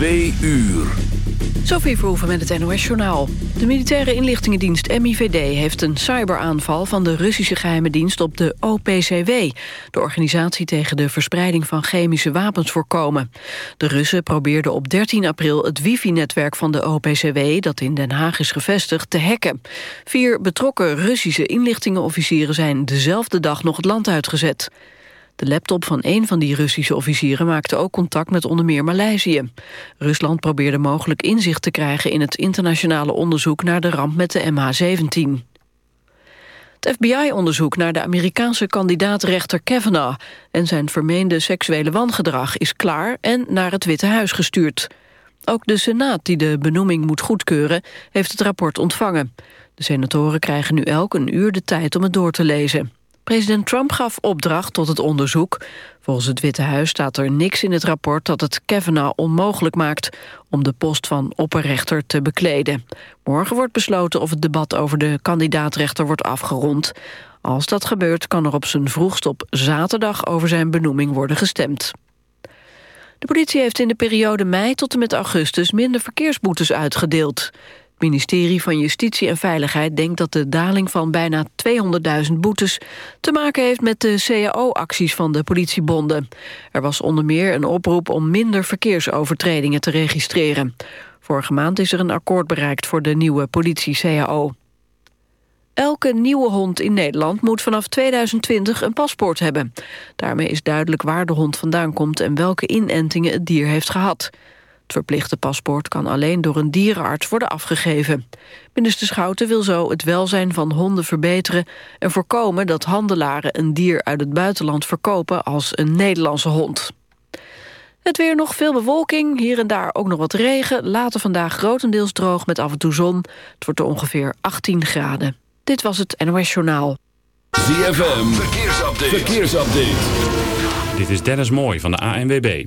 Twee uur. Sophie Verhoeven met het NOS-journaal. De militaire inlichtingendienst MIVD heeft een cyberaanval... van de Russische geheime dienst op de OPCW... de organisatie tegen de verspreiding van chemische wapens voorkomen. De Russen probeerden op 13 april het wifi-netwerk van de OPCW... dat in Den Haag is gevestigd, te hacken. Vier betrokken Russische inlichtingenofficieren... zijn dezelfde dag nog het land uitgezet. De laptop van een van die Russische officieren maakte ook contact met onder meer Maleisië. Rusland probeerde mogelijk inzicht te krijgen in het internationale onderzoek naar de ramp met de MH17. Het FBI-onderzoek naar de Amerikaanse kandidaatrechter Kavanaugh... en zijn vermeende seksuele wangedrag is klaar en naar het Witte Huis gestuurd. Ook de Senaat, die de benoeming moet goedkeuren, heeft het rapport ontvangen. De senatoren krijgen nu elk een uur de tijd om het door te lezen. President Trump gaf opdracht tot het onderzoek. Volgens het Witte Huis staat er niks in het rapport dat het Kavanaugh onmogelijk maakt om de post van opperrechter te bekleden. Morgen wordt besloten of het debat over de kandidaatrechter wordt afgerond. Als dat gebeurt kan er op zijn vroegst op zaterdag over zijn benoeming worden gestemd. De politie heeft in de periode mei tot en met augustus minder verkeersboetes uitgedeeld. Het ministerie van Justitie en Veiligheid denkt dat de daling van bijna 200.000 boetes te maken heeft met de CAO-acties van de politiebonden. Er was onder meer een oproep om minder verkeersovertredingen te registreren. Vorige maand is er een akkoord bereikt voor de nieuwe politie-CAO. Elke nieuwe hond in Nederland moet vanaf 2020 een paspoort hebben. Daarmee is duidelijk waar de hond vandaan komt en welke inentingen het dier heeft gehad. Het verplichte paspoort kan alleen door een dierenarts worden afgegeven. Minister Schouten wil zo het welzijn van honden verbeteren... en voorkomen dat handelaren een dier uit het buitenland verkopen als een Nederlandse hond. Het weer nog veel bewolking, hier en daar ook nog wat regen. Later vandaag grotendeels droog met af en toe zon. Het wordt er ongeveer 18 graden. Dit was het NOS Journaal. ZFM, verkeersupdate. verkeersupdate. Dit is Dennis Mooi van de ANWB.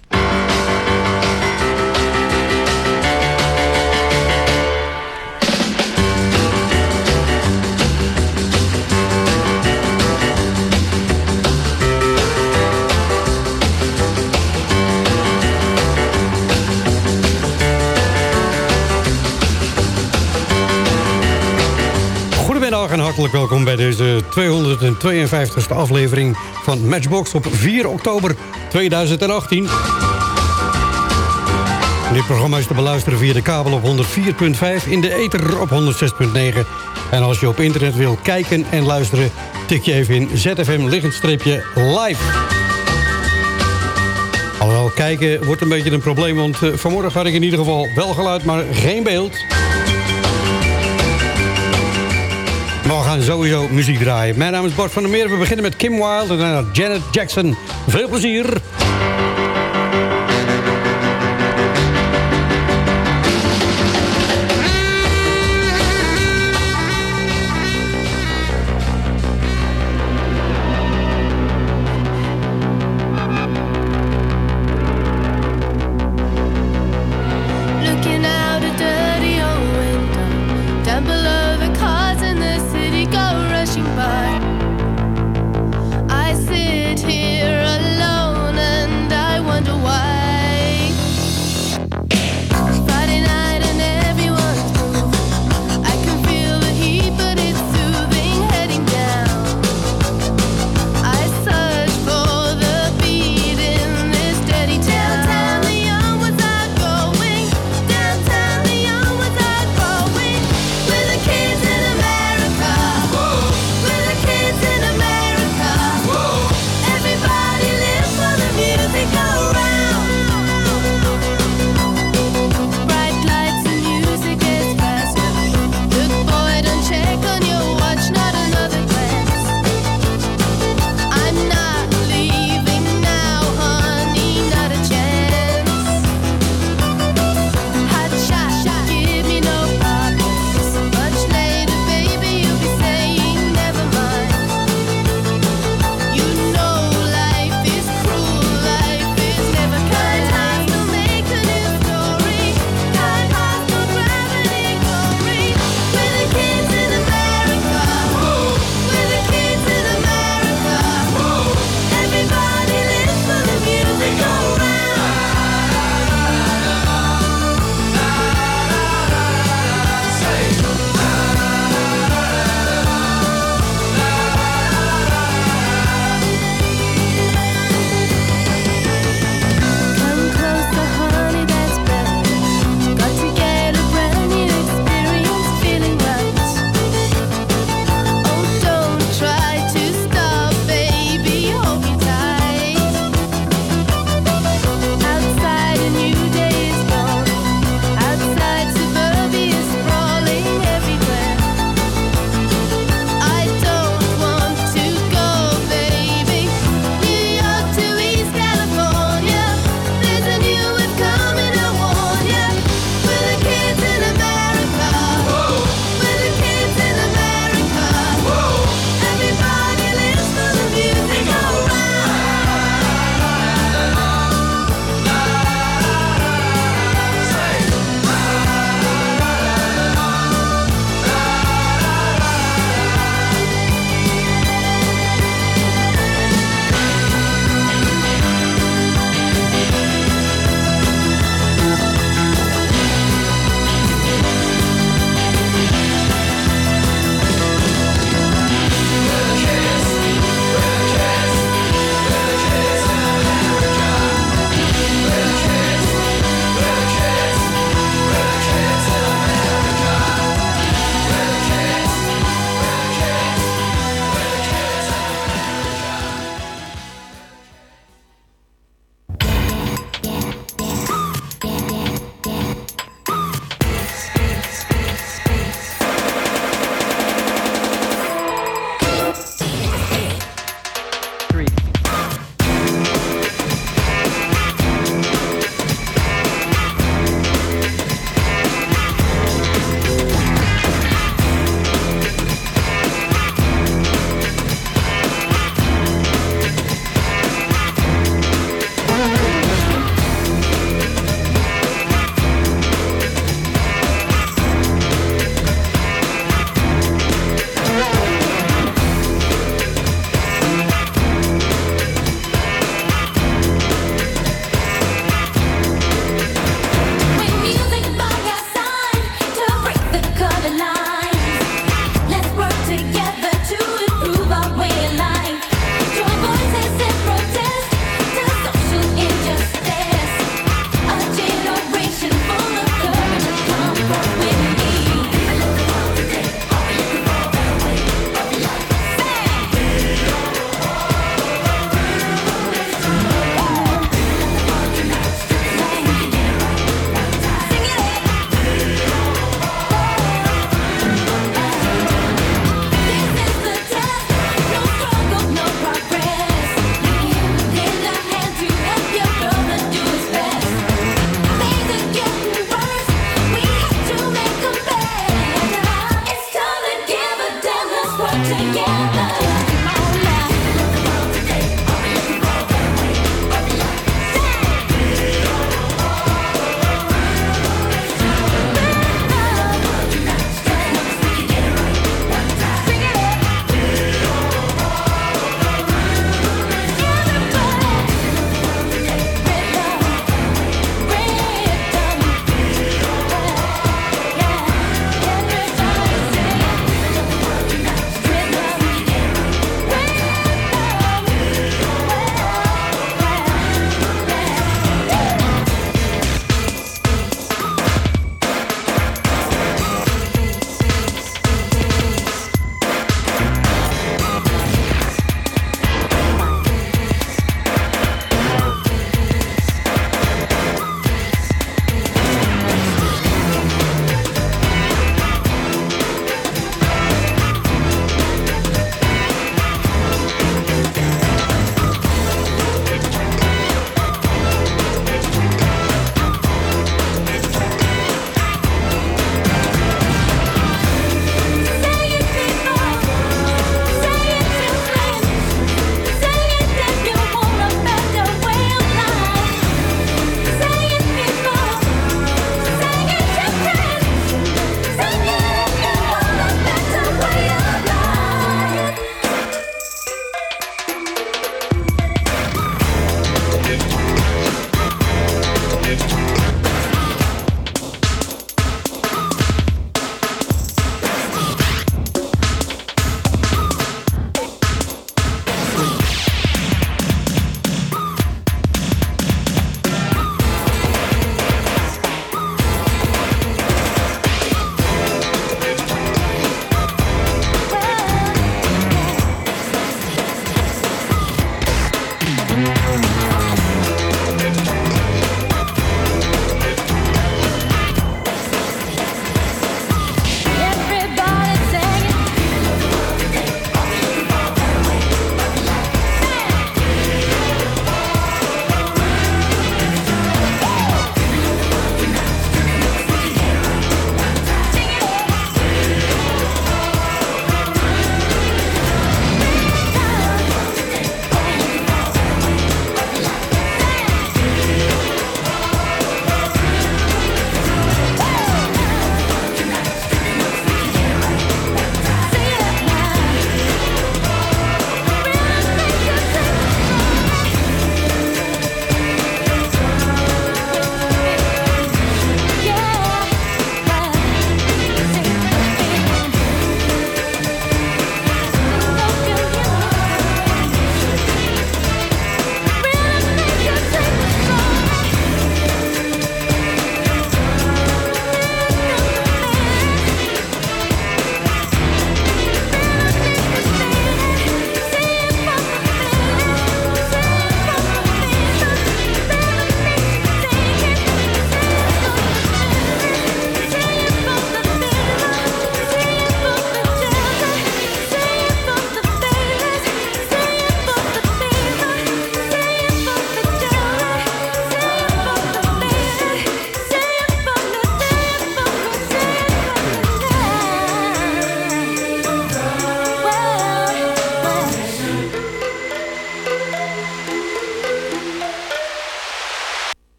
hartelijk welkom bij deze 252e aflevering van Matchbox op 4 oktober 2018. Dit programma is te beluisteren via de kabel op 104.5, in de ether op 106.9. En als je op internet wil kijken en luisteren, tik je even in ZFM liggend live. Alhoewel, kijken wordt een beetje een probleem, want eh, vanmorgen had ik in ieder geval wel geluid, maar geen beeld. Maar we gaan sowieso muziek draaien. Mijn naam is Bart van der Meer. We beginnen met Kim Wilde en daarna Janet Jackson. Veel plezier.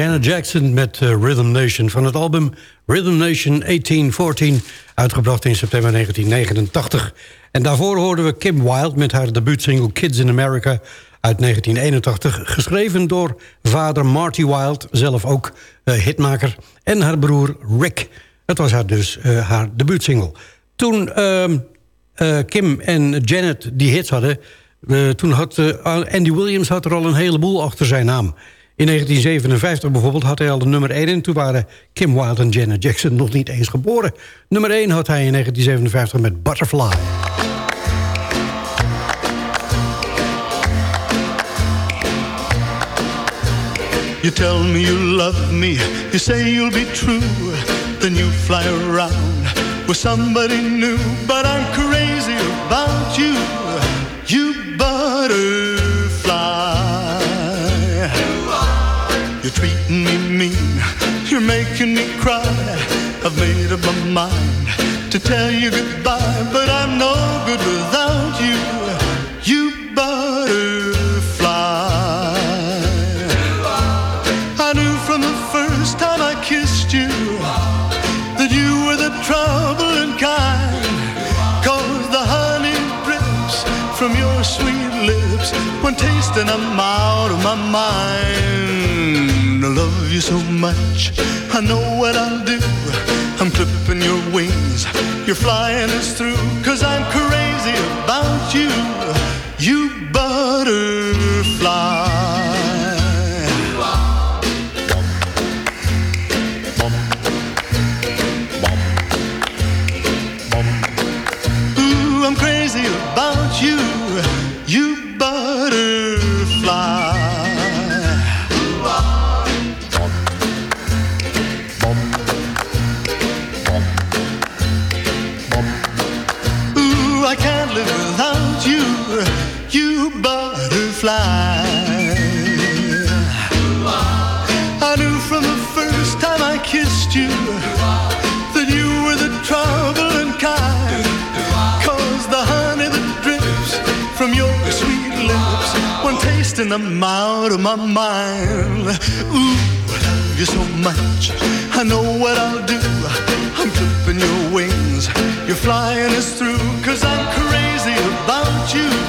Janet Jackson met uh, Rhythm Nation van het album Rhythm Nation 1814... uitgebracht in september 1989. En daarvoor hoorden we Kim Wilde met haar debuutsingle Kids in America uit 1981... geschreven door vader Marty Wilde, zelf ook uh, hitmaker... en haar broer Rick. Dat was haar dus uh, haar debuutsingle. Toen ehm, Kim en Janet die hits hadden... toen had Andy Williams had er al een heleboel achter zijn naam... In 1957 bijvoorbeeld had hij al de nummer 1... en toen waren Kim Wilde en Janet Jackson nog niet eens geboren. Nummer 1 had hij in 1957 met Butterfly. You tell me you love me, you say you'll be true, then you fly around with somebody new. But I'm crazy about you, you butterfly. Mean, you're making me cry. I've made up my mind to tell you goodbye, but I'm no good without you, you butterfly. I knew from the first time I kissed you that you were the troubling kind, cause the honey drips from your sweet lips when tasting I'm out of my mind. Love you so much, I know what I'll do. I'm clipping your wings, you're flying us through, tasting them out of my mind. Ooh, I love you so much. I know what I'll do. I'm clipping your wings. You're flying us through. Cause I'm crazy about. You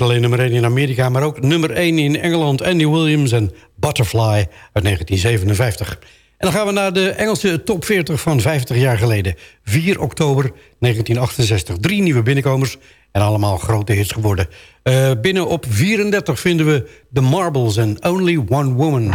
niet alleen nummer 1 in Amerika, maar ook nummer 1 in Engeland. Andy Williams en Butterfly uit 1957. En dan gaan we naar de Engelse top 40 van 50 jaar geleden. 4 oktober 1968. Drie nieuwe binnenkomers en allemaal grote hits geworden. Uh, binnen op 34 vinden we The Marbles en Only One Woman.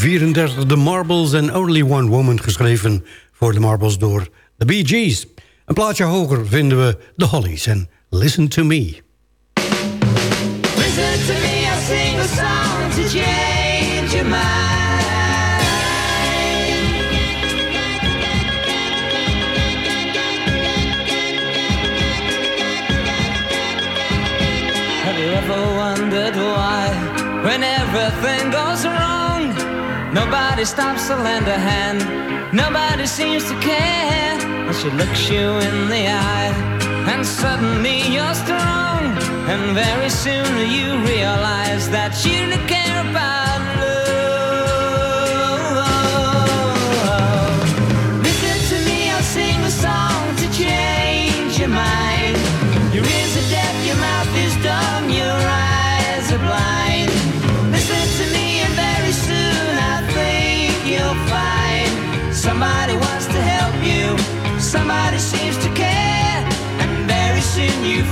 34 The Marbles and Only One Woman geschreven voor de Marbles door The Bee Gees. Een plaatje hoger vinden we The Hollies en Listen to Me. Listen to me, I'll sing a song to change your mind. Have you ever wondered why, when everything goes wrong, nobody stops to lend a hand, nobody seems to care, and she looks you in the eye, and suddenly you're strong, and very soon you realize that you don't care about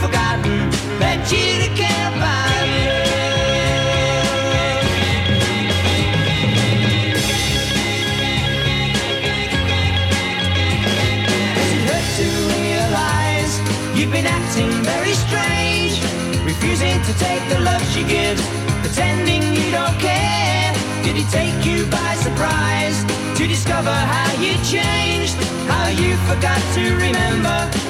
forgotten that you care about Does it hurt to realize you've been acting very strange? Refusing to take the love she gives, pretending you don't care. Did it take you by surprise to discover how you changed? How you forgot to remember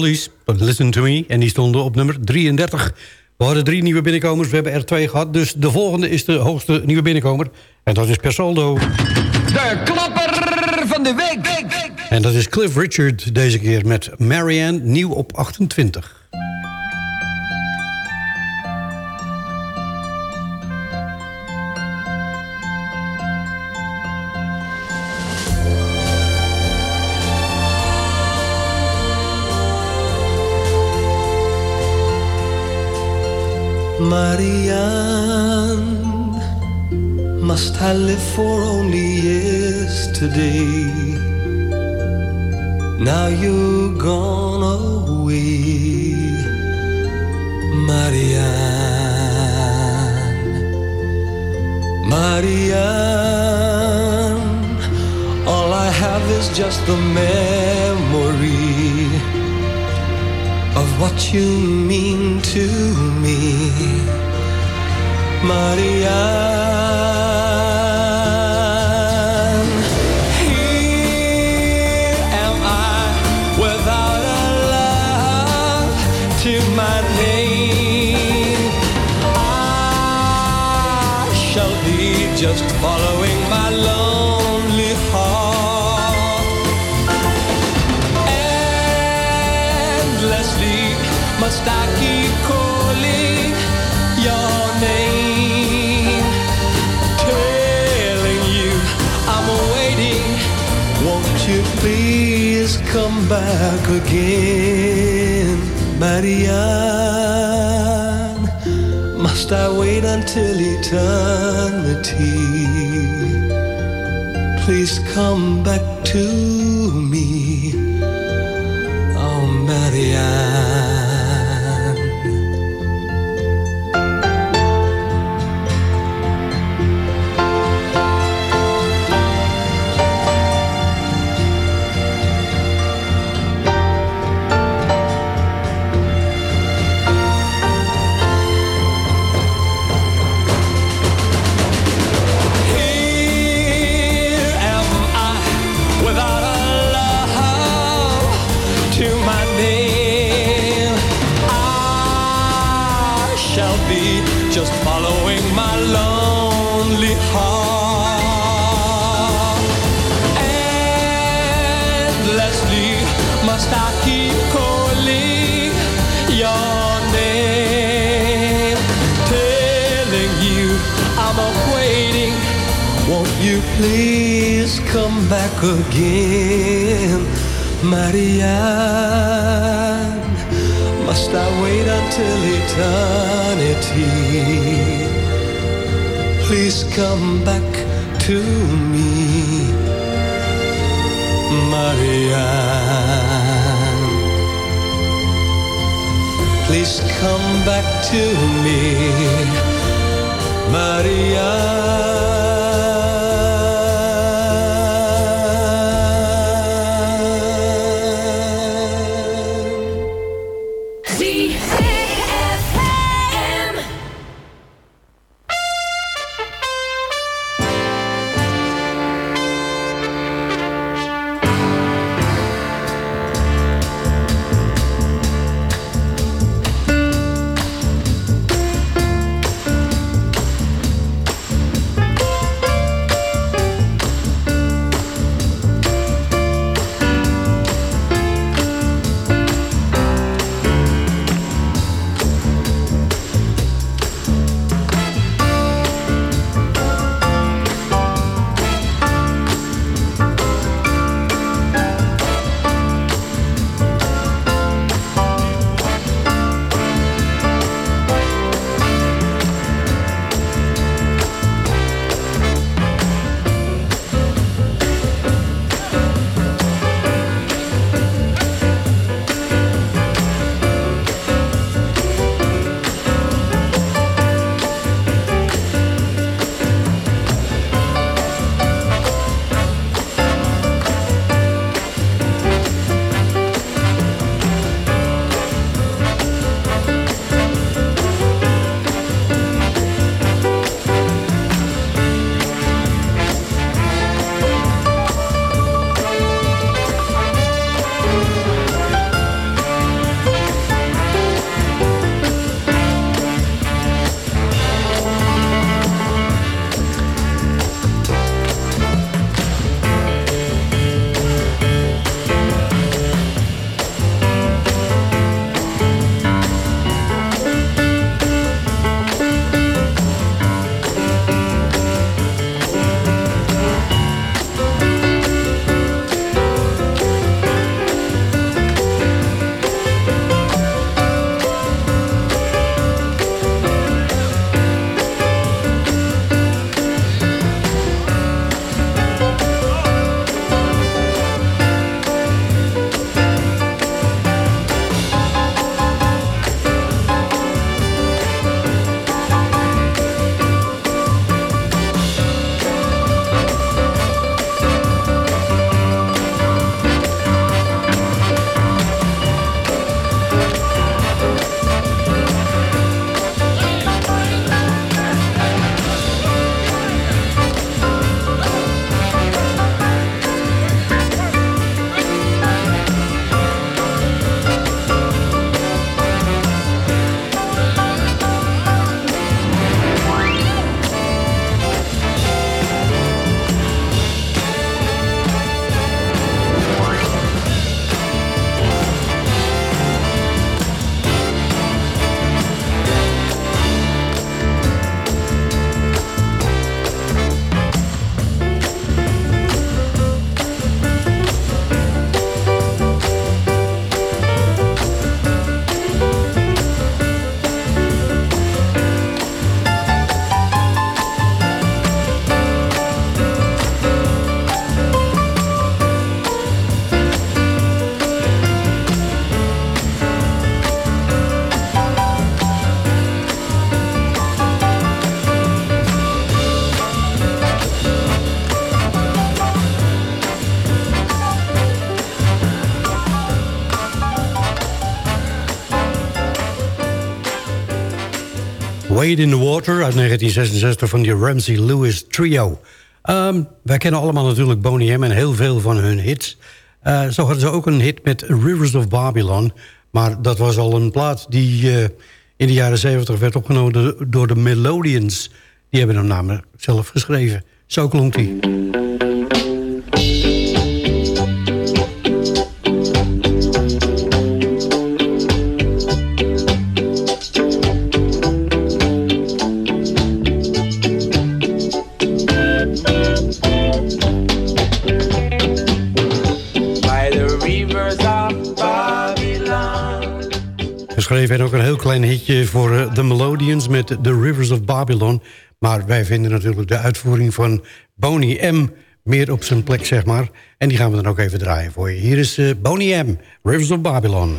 Hollies, Listen to Me. En die stonden op nummer 33. We hadden drie nieuwe binnenkomers, we hebben er twee gehad. Dus de volgende is de hoogste nieuwe binnenkomer. En dat is per saldo. De klapper van de week. En dat is Cliff Richard deze keer met Marianne, nieuw op 28. Marianne, must I live for only yesterday? Now you're gone away, Marianne. Marianne, all I have is just the memory what you mean to me, Marianne. Here am please come back again, Marianne? Must I wait until eternity? Please come back to please come back again, Marianne? Must I wait until eternity? Please come back to me, Marianne. Please come back to me, Marianne. Wade in the Water uit 1966 van die Ramsey Lewis Trio. Ehm, wij kennen allemaal natuurlijk Boney M en heel veel van hun hits. Eh, zo hadden ze ook een hit met Rivers of Babylon. Maar dat was al een plaat die eh, in de jaren 70 werd opgenomen door de Melodians. Die hebben hem namelijk zelf geschreven. Zo klonk die. rivers of Babylon. Geschreven schreven ook een heel klein hitje voor eh, The Melodians met The Rivers of Babylon. Maar wij vinden natuurlijk de uitvoering van Boney M. meer op zijn plek, zeg maar. En die gaan we dan ook even draaien voor je. Hier is eh, Boney M. Rivers of Babylon.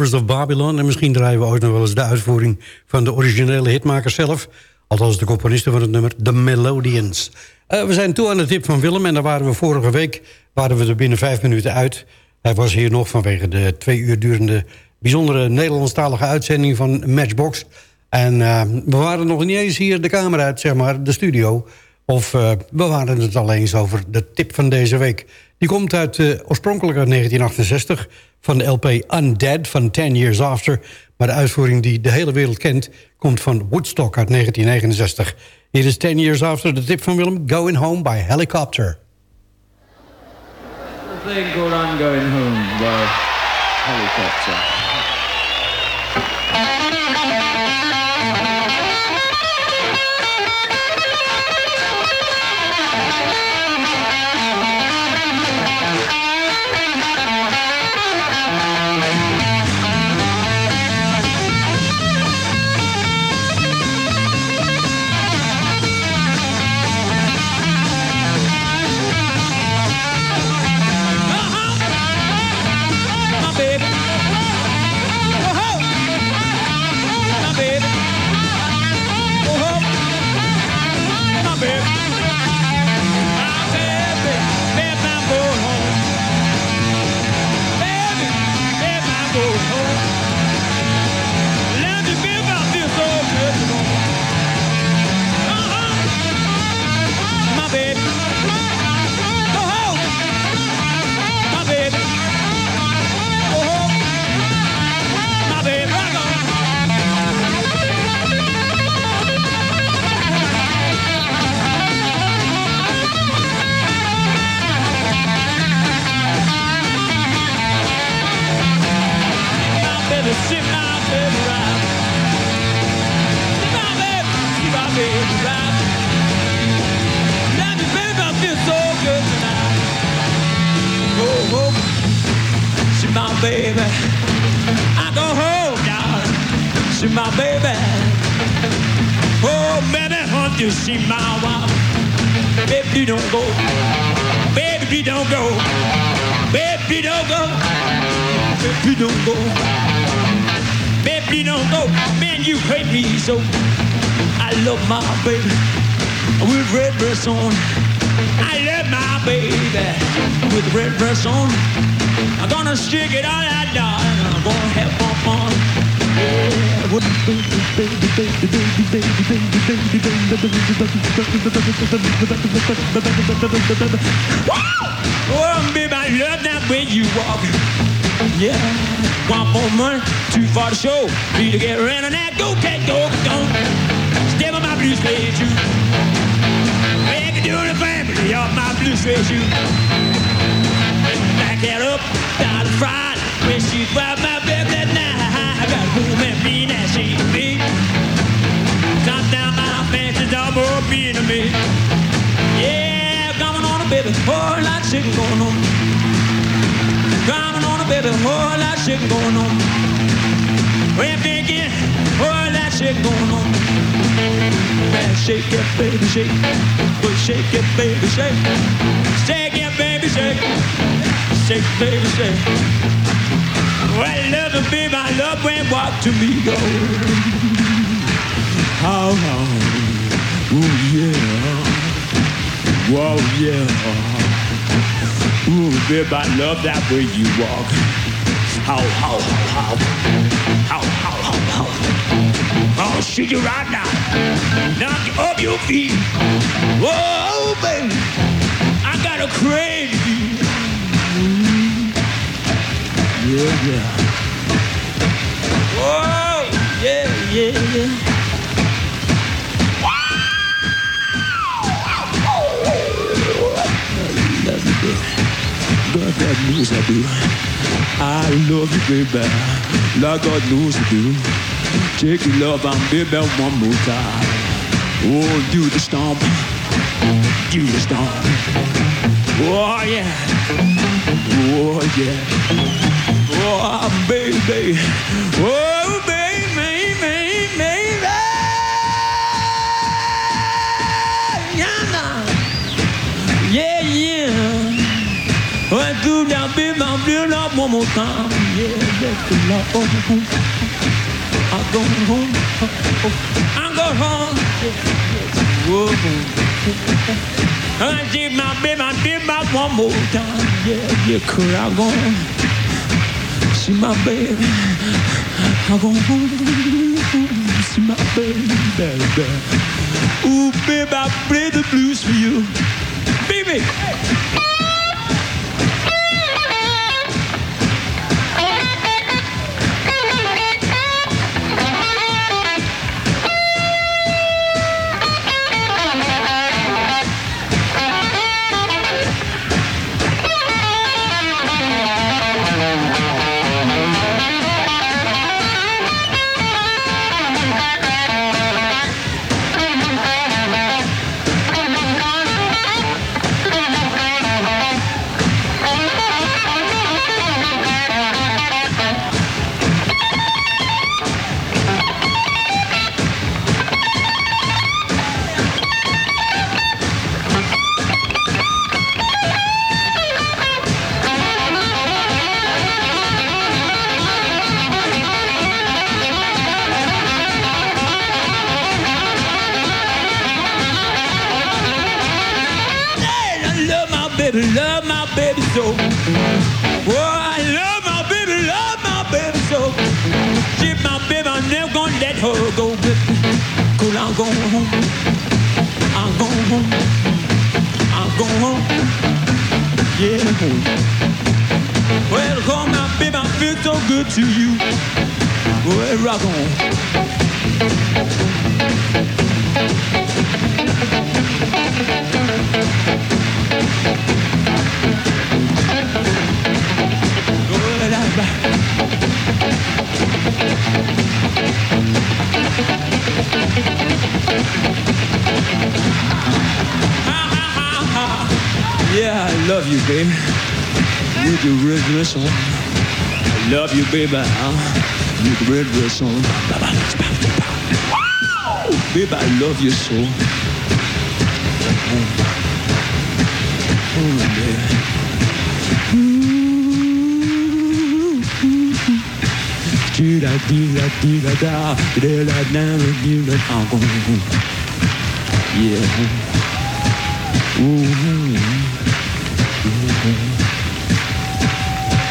Of Babylon. En misschien draaien we ooit nog wel eens de uitvoering van de originele hitmaker zelf. Althans de componisten van het nummer, The Melodians. Uh, we zijn toe aan de tip van Willem en daar waren we vorige week waren we er binnen vijf minuten uit. Hij was hier nog vanwege de twee uur durende bijzondere Nederlandstalige uitzending van Matchbox. En uh, we waren nog niet eens hier de kamer uit, zeg maar, de studio. Of uh, we waren het alleen eens over de tip van deze week. Die komt uit, eh, oorspronkelijk uit 1968 van de LP Undead van 10 Years After. Maar de uitvoering die de hele wereld kent komt van Woodstock uit 1969. Hier is 10 Years After, de tip van Willem, Going Home by Helicopter. The thing Going Home by Helicopter. was drinking all I know. I'm gonna have more fun. Woo! Oh, babe, I love that way you walk. Yeah. One more money, Too far to show. Need to get rid of that go, cat, dog. don't. Step on my blue suede shoe. Back into the family on my blue suede shoe. Back that up. Front. When she grabbed my baby that night, I got home and mean as she be. Come down my fancy double being to me. Yeah, coming on a baby, whole lot of shit going on. Coming on a baby, whole lot of shit going on. We're thinking, whole lot of shit going on. Man, shake it, baby, shake. Well, shake it, baby, shake. Shake it, baby, shake. Shake, baby, shake. Well, love it, baby, I love when walk to me, go. How, how, ooh, yeah. Whoa, yeah. Ooh, baby, I love that way you walk. How, how, how, how, how, how, how. I'll shoot you right now. Knock you off your feet. Whoa, baby, I got a crave Yeah, yeah. Whoa, yeah, yeah, yeah. God, God knows I do. I love you, baby. Like God knows I do. Take your love and baby one more time. Oh, do the stomp. Do the stomp. Oh, yeah. Oh, yeah oh, baby. Oh, baby, baby, baby. Yeah, yeah. Ouais, tout bien, bim, bam, bim, là, mon montant. Yeah, yeah, tout là, oh. I'm going home. I'm going home. Oh. I did my bim, I did my one more time. Yeah, yeah, I'm going home see my baby. I'm going home. See my baby, baby. Ooh, baby, I play the blues for you. Baby. Well, come now, baby, I feel so good to you. Well, rock on. Yeah, I love you, baby. You the red dress on. I love you, baby. Huh? You the red dress on. Baby, I love you so. Oh, baby. Dee-da, dee-da,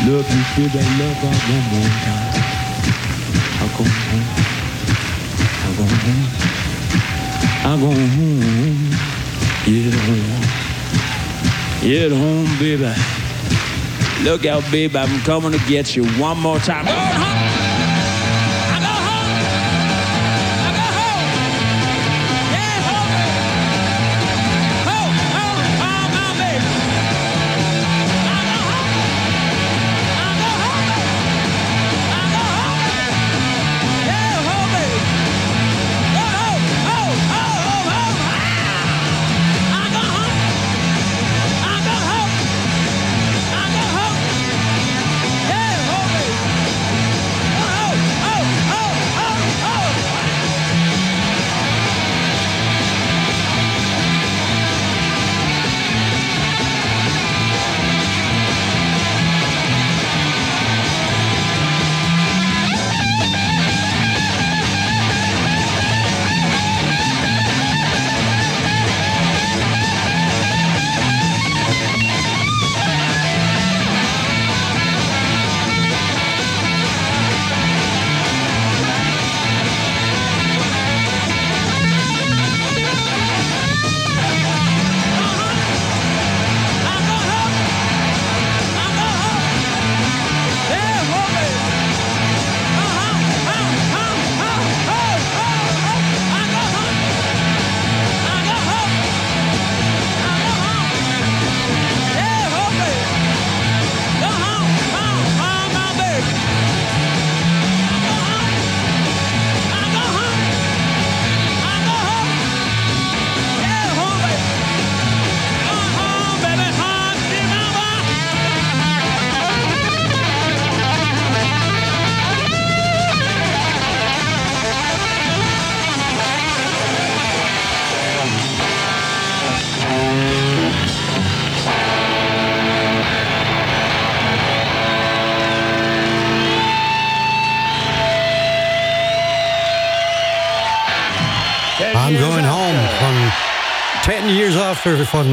Love you, that love her one more time. I'm going home. I'm going home. I'm going home. Yeah, home. Yeah, home, baby. Look out, baby, I'm coming to get you one more time. Go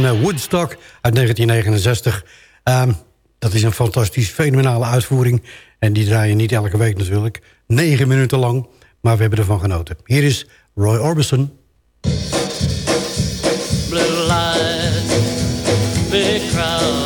eh, Woodstock uit 1969. Ehm, dat is een fantastisch fenomenale uitvoering. En die draai je niet elke week natuurlijk. 9 minuten lang, maar we hebben ervan genoten. Hier is Roy Orbison. crowd,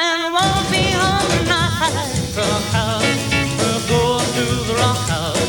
and won't be home tonight. Rock house, we're going to the rock house,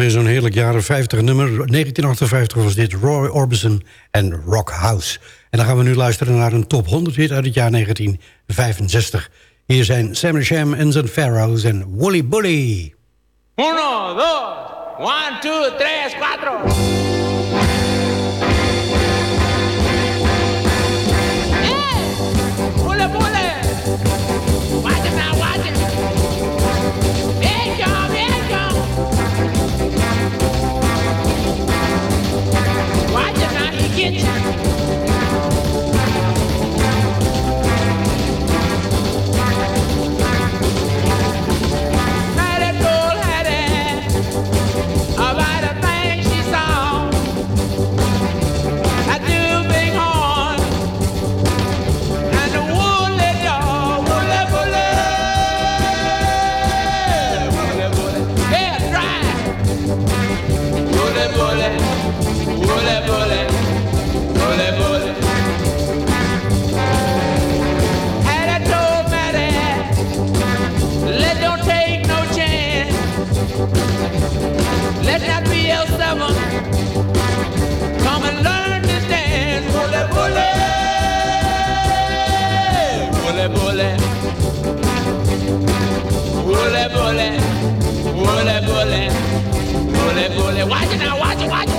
weer zo'n heerlijk jaren 50 nummer. 1958 was dit Roy Orbison en Rock House. En dan gaan we nu luisteren naar een top 100 hit uit het jaar 1965. Hier zijn Sam Sham en zijn Pharaohs en Woolly Bully. Uno, dos, one, two, tres, cuatro. good. bullet, bullet, bullet, bullet, bullet. Watch it now, watch it, watch it.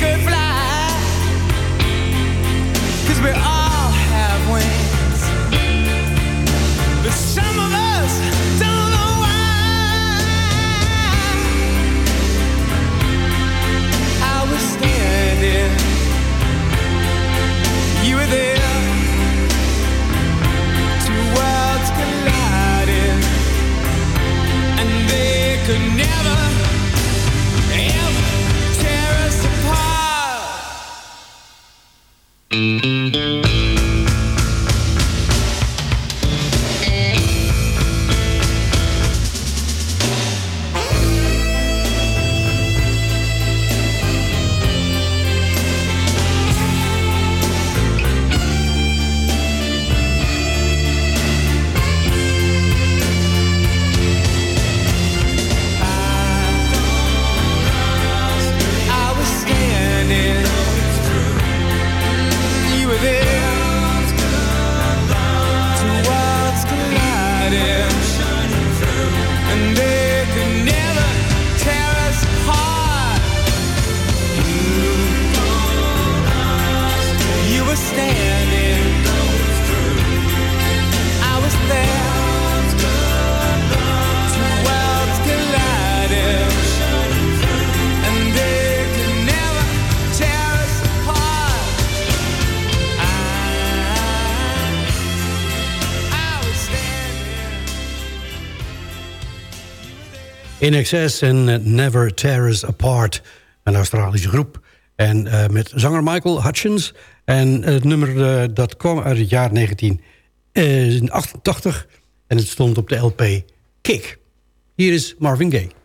keuken INXS en eh, Never Tear Us Apart, een Australische groep. En eh, met zanger Michael Hutchins. En het nummer eh, dat kwam uit het jaar 1988 en het stond op de LP Kick. Hier is Marvin Gaye.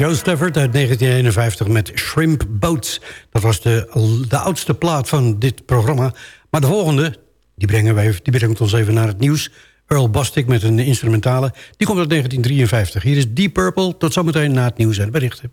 Joe Stafford uit 1951 met Shrimp Boats. Dat was de, de oudste plaat van dit programma. Maar de volgende, die, brengen wij, die brengt ons even naar het nieuws. Earl Bostic met een instrumentale. Die komt uit 1953. Hier is Deep Purple. Tot zometeen na het nieuws en berichten.